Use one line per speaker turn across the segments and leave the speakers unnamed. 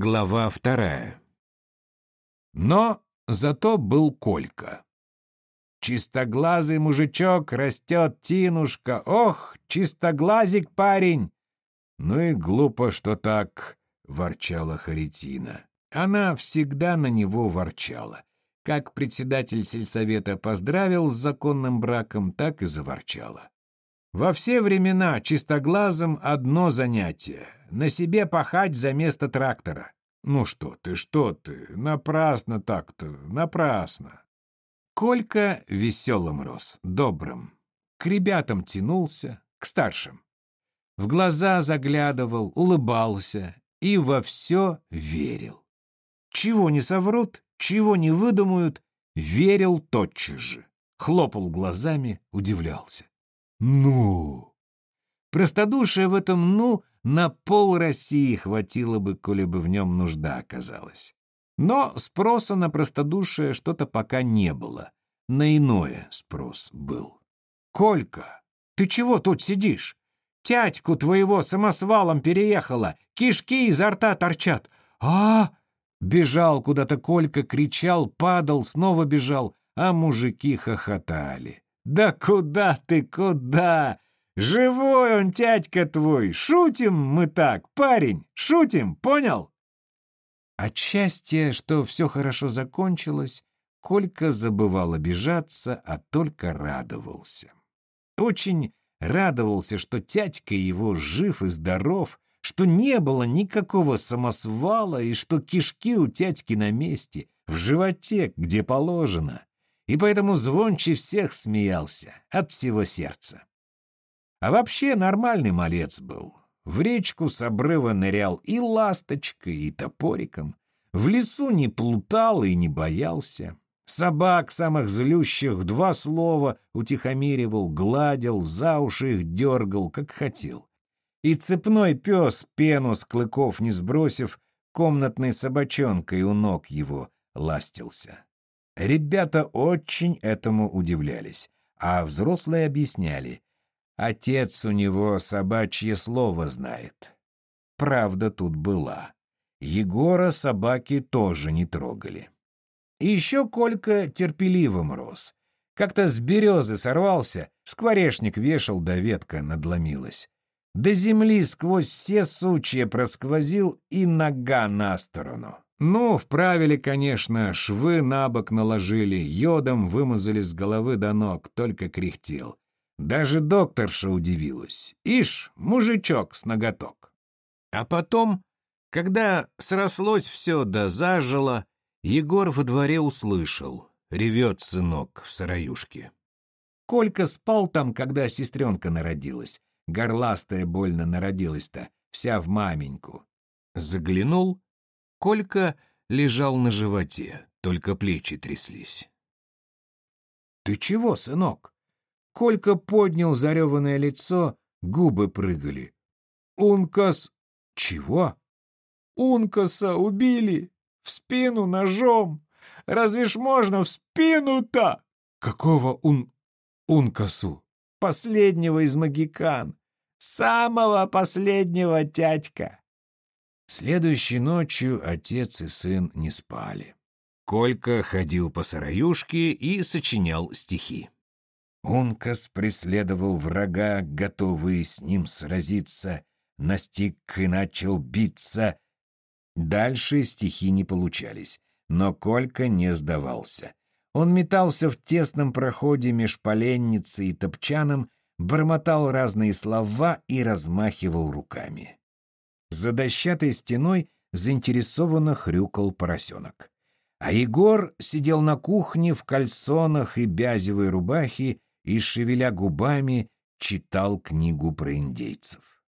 Глава вторая. Но зато был Колька. Чистоглазый мужичок растет, Тинушка. Ох, чистоглазик парень! Ну и глупо, что так, ворчала Харитина. Она всегда на него ворчала. Как председатель сельсовета поздравил с законным браком, так и заворчала. Во все времена чистоглазым одно занятие — на себе пахать за место трактора. Ну что ты, что ты, напрасно так-то, напрасно. Колька веселым рос, добрым. К ребятам тянулся, к старшим. В глаза заглядывал, улыбался и во все верил. Чего не соврут, чего не выдумают, верил тотчас же. Хлопал глазами, удивлялся. «Ну!» Простодушие в этом «ну» на пол России хватило бы, коли бы в нем нужда оказалась. Но спроса на простодушие что-то пока не было. На иное спрос был. «Колька, ты чего тут сидишь? Тятьку твоего самосвалом переехала, кишки изо рта торчат. а Бежал куда-то Колька, кричал, падал, снова бежал, а мужики хохотали. «Да куда ты, куда? Живой он, тятька твой! Шутим мы так, парень, шутим, понял?» От счастья, что все хорошо закончилось, Колька забывал обижаться, а только радовался. Очень радовался, что тятька его жив и здоров, что не было никакого самосвала и что кишки у тятьки на месте, в животе, где положено, и поэтому звонче всех смеялся от всего сердца. А вообще нормальный малец был. В речку с обрыва нырял и ласточкой, и топориком. В лесу не плутал и не боялся. Собак самых злющих два слова утихомиривал, гладил, за уши их дергал, как хотел. И цепной пес, пену с клыков не сбросив, комнатной собачонкой у ног его ластился. Ребята очень этому удивлялись, а взрослые объясняли. Отец у него собачье слово знает. Правда тут была. Егора собаки тоже не трогали. И еще Колька терпеливым рос. Как-то с березы сорвался, скворечник вешал, да ветка надломилась. До земли сквозь все сучья просквозил и нога на сторону. Ну, вправили, конечно, швы на бок наложили, йодом вымазали с головы до ног, только кряхтел. Даже докторша удивилась. Ишь, мужичок с ноготок. А потом, когда срослось все да зажило, Егор во дворе услышал. Ревет сынок в сараюшке. Колька спал там, когда сестренка народилась. Горластая больно народилась-то, вся в маменьку. Заглянул, Колька лежал на животе, только плечи тряслись. «Ты чего, сынок?» Колька поднял зареванное лицо, губы прыгали. «Ункас...» «Чего?» «Ункаса убили! В спину ножом! Разве ж можно в спину-то?» «Какого ун... Ункасу?» «Последнего из магикан! Самого последнего тятька!» Следующей ночью отец и сын не спали. Колька ходил по сараюшке и сочинял стихи. Ункас преследовал врага, готовый с ним сразиться, настиг и начал биться. Дальше стихи не получались, но Колька не сдавался. Он метался в тесном проходе меж поленницей и топчаном, бормотал разные слова и размахивал руками. За дощатой стеной заинтересованно хрюкал поросенок. А Егор сидел на кухне в кальсонах и бязевой рубахе и, шевеля губами, читал книгу про индейцев.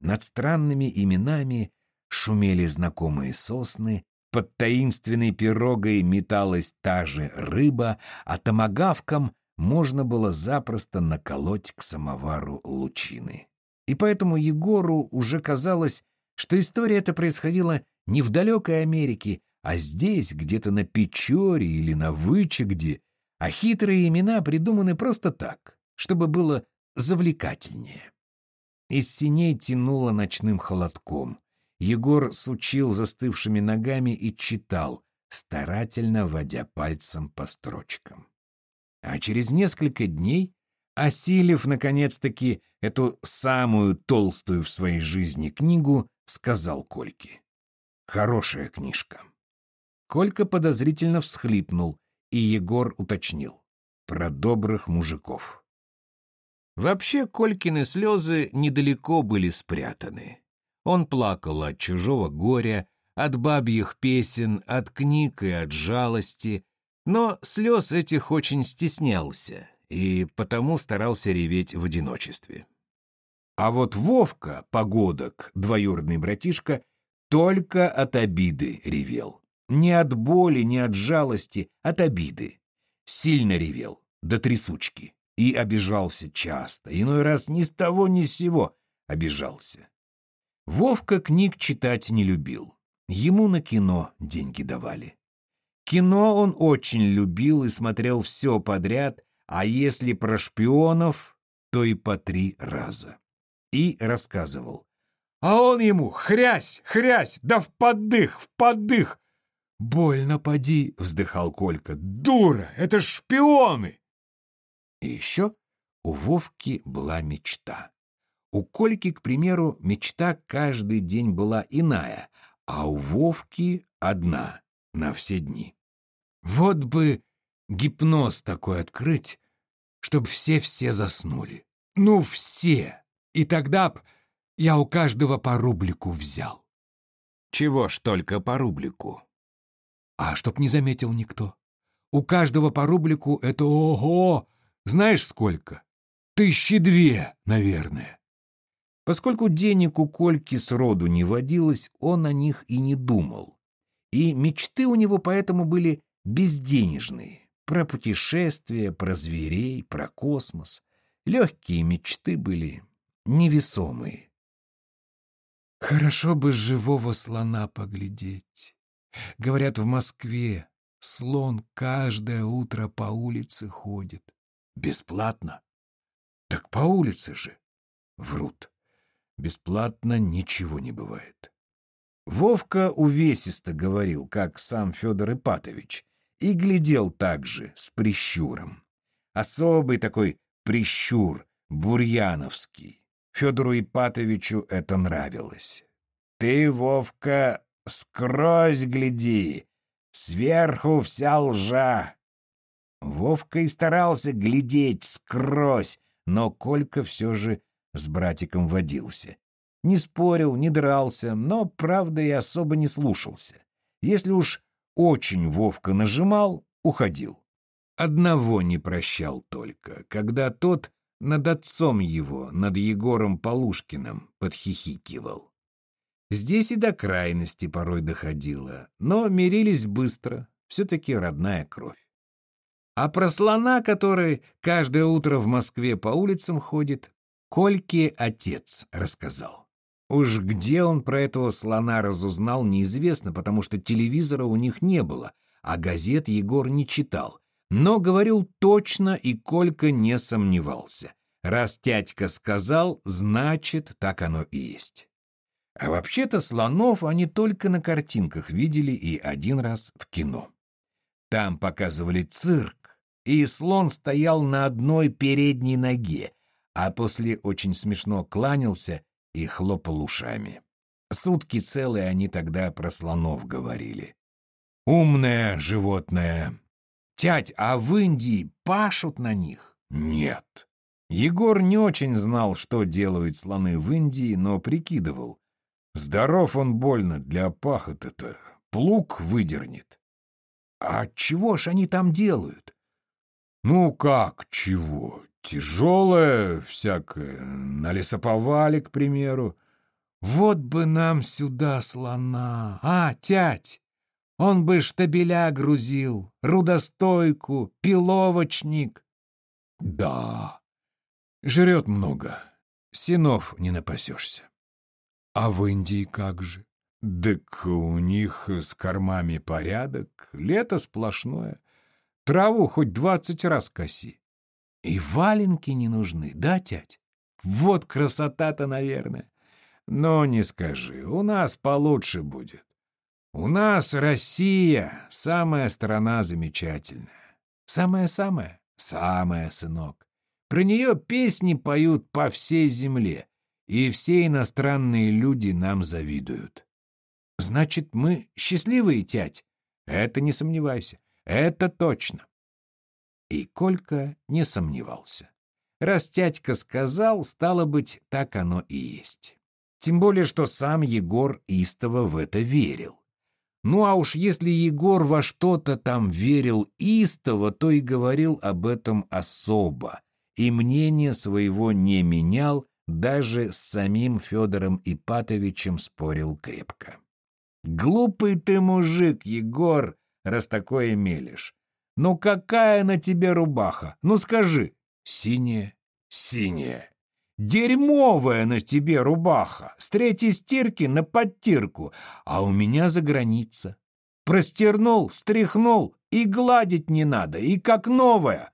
Над странными именами шумели знакомые сосны, под таинственной пирогой металась та же рыба, а томагавком можно было запросто наколоть к самовару лучины. И поэтому Егору уже казалось, что история эта происходила не в далекой Америке, а здесь, где-то на Печоре или на Вычегде, а хитрые имена придуманы просто так, чтобы было завлекательнее. Из синей тянуло ночным холодком. Егор сучил застывшими ногами и читал, старательно водя пальцем по строчкам. А через несколько дней, осилив, наконец-таки, эту самую толстую в своей жизни книгу, сказал Кольке. «Хорошая книжка». Колька подозрительно всхлипнул, и Егор уточнил. Про добрых мужиков. Вообще, Колькины слезы недалеко были спрятаны. Он плакал от чужого горя, от бабьих песен, от книг и от жалости, но слез этих очень стеснялся и потому старался реветь в одиночестве. А вот Вовка, погодок, двоюродный братишка, только от обиды ревел. Не от боли, не от жалости, от обиды. Сильно ревел, до трясучки. И обижался часто, иной раз ни с того ни с сего обижался. Вовка книг читать не любил. Ему на кино деньги давали. Кино он очень любил и смотрел все подряд, а если про шпионов, то и по три раза. И рассказывал. А он ему хрясь, хрясь, да в поддых, в поддых. «Больно поди», — вздыхал Колька. «Дура, это шпионы!» И еще у Вовки была мечта. У Кольки, к примеру, мечта каждый день была иная, а у Вовки одна на все дни. Вот бы гипноз такой открыть, чтобы все-все заснули. Ну, все! И тогда б я у каждого по рублику взял. Чего ж только по рублику? А чтоб не заметил никто. У каждого по рублику — это ого! Знаешь сколько? Тысячи две, наверное. Поскольку денег у Кольки сроду не водилось, он о них и не думал. И мечты у него поэтому были безденежные. Про путешествия, про зверей, про космос. Легкие мечты были невесомые. Хорошо бы живого слона поглядеть. Говорят, в Москве слон каждое утро по улице ходит. Бесплатно. Так по улице же. Врут бесплатно ничего не бывает. Вовка увесисто говорил, как сам Федор Ипатович, и глядел также с прищуром. Особый такой прищур, бурьяновский. Федору Ипатовичу это нравилось. «Ты, Вовка, скрозь гляди, сверху вся лжа!» Вовка и старался глядеть скрозь, но Колька все же с братиком водился. Не спорил, не дрался, но, правда, и особо не слушался. Если уж очень Вовка нажимал, уходил. Одного не прощал только, когда тот над отцом его, над Егором Полушкиным, подхихикивал. Здесь и до крайности порой доходило, но мирились быстро, все-таки родная кровь. А про слона, который каждое утро в Москве по улицам ходит, Кольке отец рассказал. Уж где он про этого слона разузнал, неизвестно, потому что телевизора у них не было, а газет Егор не читал. Но говорил точно, и Колька не сомневался. Раз тятька сказал, значит, так оно и есть. А вообще-то слонов они только на картинках видели и один раз в кино. Там показывали цирк, и слон стоял на одной передней ноге, а после очень смешно кланялся и хлопал ушами. Сутки целые они тогда про слонов говорили. «Умное животное!» «Тять, а в Индии пашут на них?» «Нет». Егор не очень знал, что делают слоны в Индии, но прикидывал. Здоров он больно для пахота-то. Плуг выдернет. А чего ж они там делают? Ну как чего? Тяжелое всякое, на лесоповале, к примеру. Вот бы нам сюда слона. А, тять, он бы штабеля грузил, рудостойку, пиловочник. Да, жрет много, синов не напасешься. А в Индии как же? Дык у них с кормами порядок, лето сплошное. Траву хоть двадцать раз коси. И валенки не нужны, да, тять? Вот красота-то, наверное. Но не скажи, у нас получше будет. У нас Россия, самая страна замечательная. Самая-самая, самая, сынок. Про нее песни поют по всей земле, и все иностранные люди нам завидуют. Значит, мы счастливые, тять? Это не сомневайся, это точно. И Колька не сомневался. Раз тятька сказал, стало быть, так оно и есть. Тем более, что сам Егор истово в это верил. Ну а уж если Егор во что-то там верил истово, то и говорил об этом особо, и мнение своего не менял, даже с самим Федором Ипатовичем спорил крепко. «Глупый ты мужик, Егор, раз такое мелешь. Ну какая на тебе рубаха? Ну скажи. Синяя, синяя. Дерьмовая на тебе рубаха, с третьей стирки на подтирку, а у меня за граница. Простернул, встряхнул, и гладить не надо, и как новая.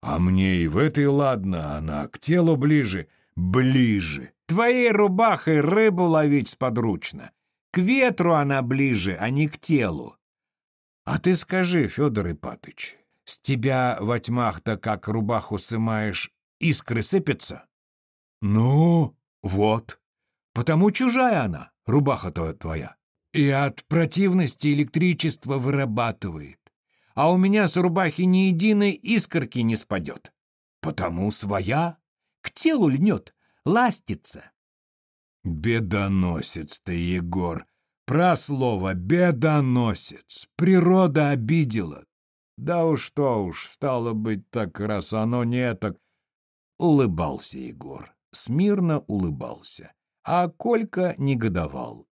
А мне и в этой ладно, она к телу ближе, ближе. Твоей рубахой рыбу ловить сподручно. К ветру она ближе, а не к телу. А ты скажи, Федор Ипатыч, с тебя во тьмах-то, как рубаху сымаешь, искры сыпятся? Ну, вот. Потому чужая она, рубаха-то твоя. И от противности электричество вырабатывает. А у меня с рубахи ни единой искорки не спадет. Потому своя. Телу льнет, ластится. Бедоносец ты, Егор, про слово «бедоносец» природа обидела. Да уж что уж, стало быть, так раз оно не так. Улыбался Егор, смирно улыбался. А Колька негодовал.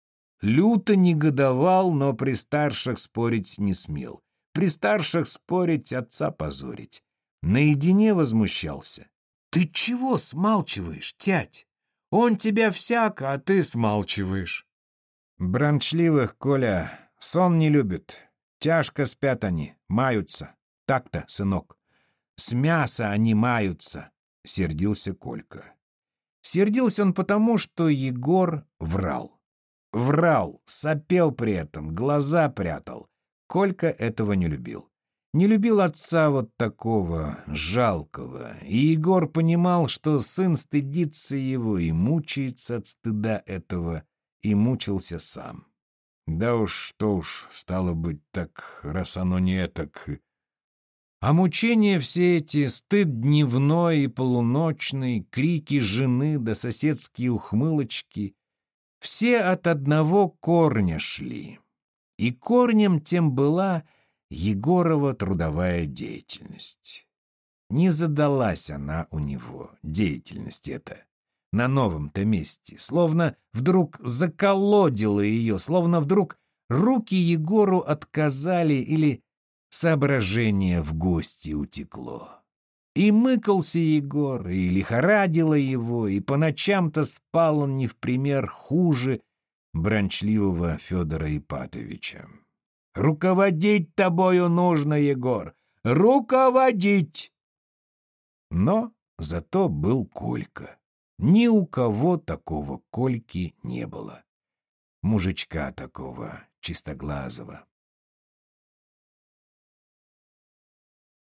Люто негодовал, но при старших спорить не смел. При старших спорить отца позорить. Наедине возмущался. «Ты чего смалчиваешь, тять? Он тебя всяко, а ты смалчиваешь». Бранчливых, Коля, сон не любит. Тяжко спят они, маются. Так-то, сынок. С мяса они маются, — сердился Колька. Сердился он потому, что Егор врал. Врал, сопел при этом, глаза прятал. Колька этого не любил. Не любил отца вот такого, жалкого. И Егор понимал, что сын стыдится его и мучается от стыда этого и мучился сам. Да уж, что уж, стало быть так, раз оно не так. А мучения все эти, стыд дневной и полуночный, крики жены да соседские ухмылочки, все от одного корня шли. И корнем тем была Егорова трудовая деятельность. Не задалась она у него, деятельность эта на новом-то месте, словно вдруг заколодило ее, словно вдруг руки Егору отказали или соображение в гости утекло. И мыкался Егор, и лихорадило его, и по ночам-то спал он не в пример хуже бранчливого Федора Ипатовича. «Руководить тобою нужно, Егор! Руководить!» Но зато был Колька. Ни у кого такого Кольки не было. Мужичка такого, чистоглазого.